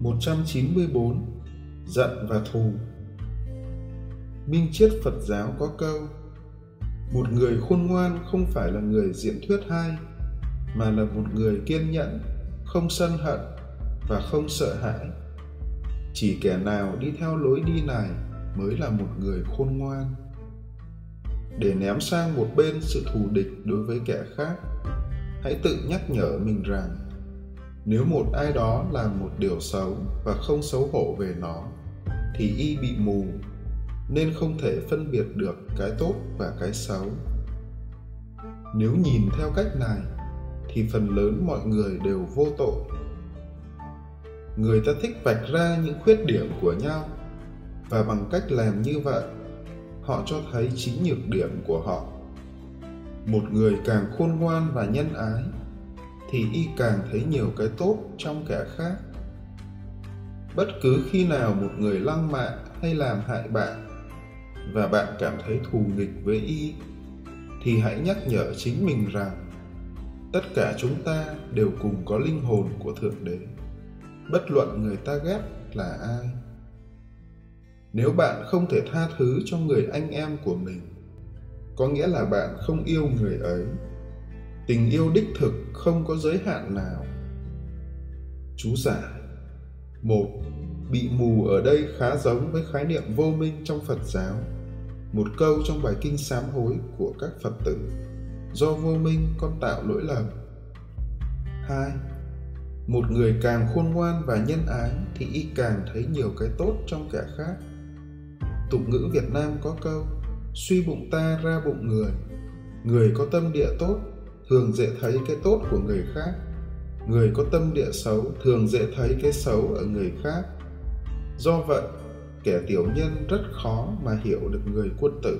194 Giận và thù. Minh triết Phật giáo có câu Một người khôn ngoan không phải là người diễn thuyết hay Mà là một người kiên nhẫn, không sân hận và không sợ hãi. Chỉ kẻ nào đi theo lối đi này mới là một người khôn ngoan. Để ném sang một bên sự thù địch đối với kẻ khác Hãy tự nhắc nhở mình rằng nếu một ai đó làm một điều xấu và không xấu hổ về nó, thì y bị mù, nên không thể phân biệt được cái tốt và cái xấu. Nếu nhìn theo cách này, thì phần lớn mọi người đều vô tội. Người ta thích vạch ra những khuyết điểm của nhau, và bằng cách làm như vậy, họ cho thấy chính nhược điểm của họ. Một người càng khôn ngoan và nhân ái thì y càng thấy nhiều cái tốt trong kẻ khác. Bất cứ khi nào một người lăng mạ hay làm hại bạn và bạn cảm thấy thù nghịch với y, thì hãy nhắc nhở chính mình rằng tất cả chúng ta đều cùng có linh hồn của thượng đế. Bất luận người ta ghét là ai. Nếu bạn không thể tha thứ cho người anh em của mình, có nghĩa là bạn không yêu người ấy tình yêu đích thực không có giới hạn nào. Chú giải một, bị mù ở đây khá giống với khái niệm vô minh trong phật giáo. Một câu trong bài kinh sám hối của các phật tử, do vô minh, con tạo lỗi lầm. Hai, một người càng khôn ngoan và nhân ái thì y càng thấy nhiều cái tốt trong kẻ khác. Tục ngữ việt nam có câu, suy bụng ta ra bụng người người có tâm địa tốt thường dễ thấy cái tốt của người khác. Người có tâm địa xấu thường dễ thấy cái xấu ở người khác. Do vậy, kẻ tiểu nhân rất khó mà hiểu được người quân tử.